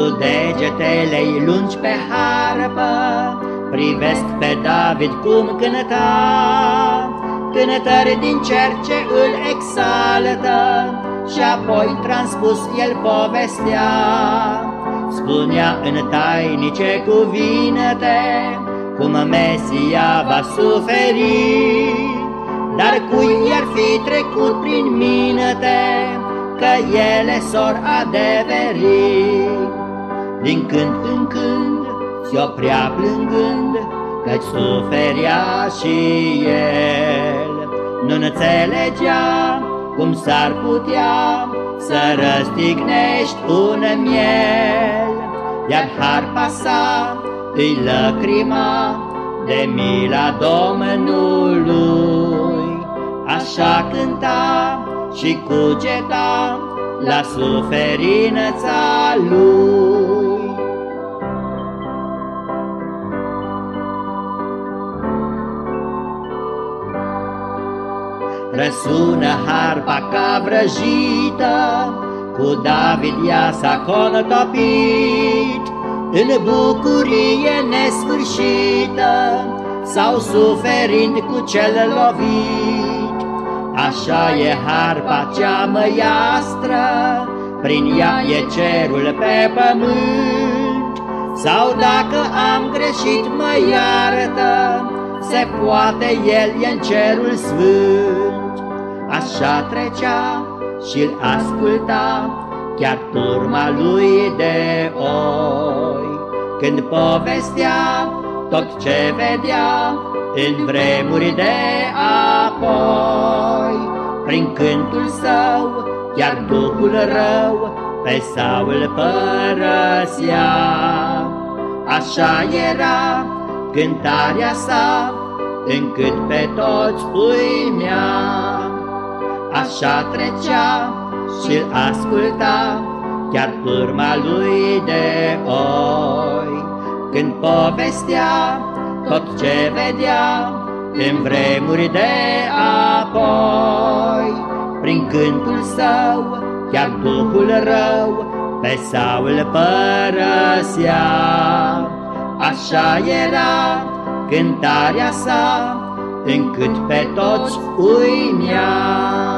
Cu degetele lungi pe harpă Privesc pe David cum cânta Cântări din cer ce îl exaltă Și apoi transpus el povestea. Spunea în tainice cuvinte Cum Mesia va suferi Dar cui i-ar fi trecut prin minte Că ele s-or adeveri Din când în când se oprea plângând Căci suferia și el. Nu înțelegea cum s-ar putea Să răstignești un miel Iar harpa sa îi lăcrima De mila Domnului. Așa cânta și cugeta La suferința lui Răsună harpa ca vrăjită, Cu David ea s-a contopit, În bucurie nesfârșită, Sau suferind cu cel lovit. Așa e harpa cea măiastră, Prin ea e cerul pe pământ, Sau dacă am greșit mă iartă, Se poate el e în cerul sfânt. Așa trecea și-l asculta chiar turma lui de oi. Când povestea tot ce vedea în vremuri de apoi, prin cântul său chiar Duhul rău pe Saul părăsea. Așa era cântarea sa, încât pe toți uimea. Așa trecea și-l asculta Chiar turma lui de oi Când povestea tot ce vedea În vremuri de apoi Prin cântul său chiar Duhul rău Pe Saul părăsea Așa era cântarea sa încât pe toți uimea.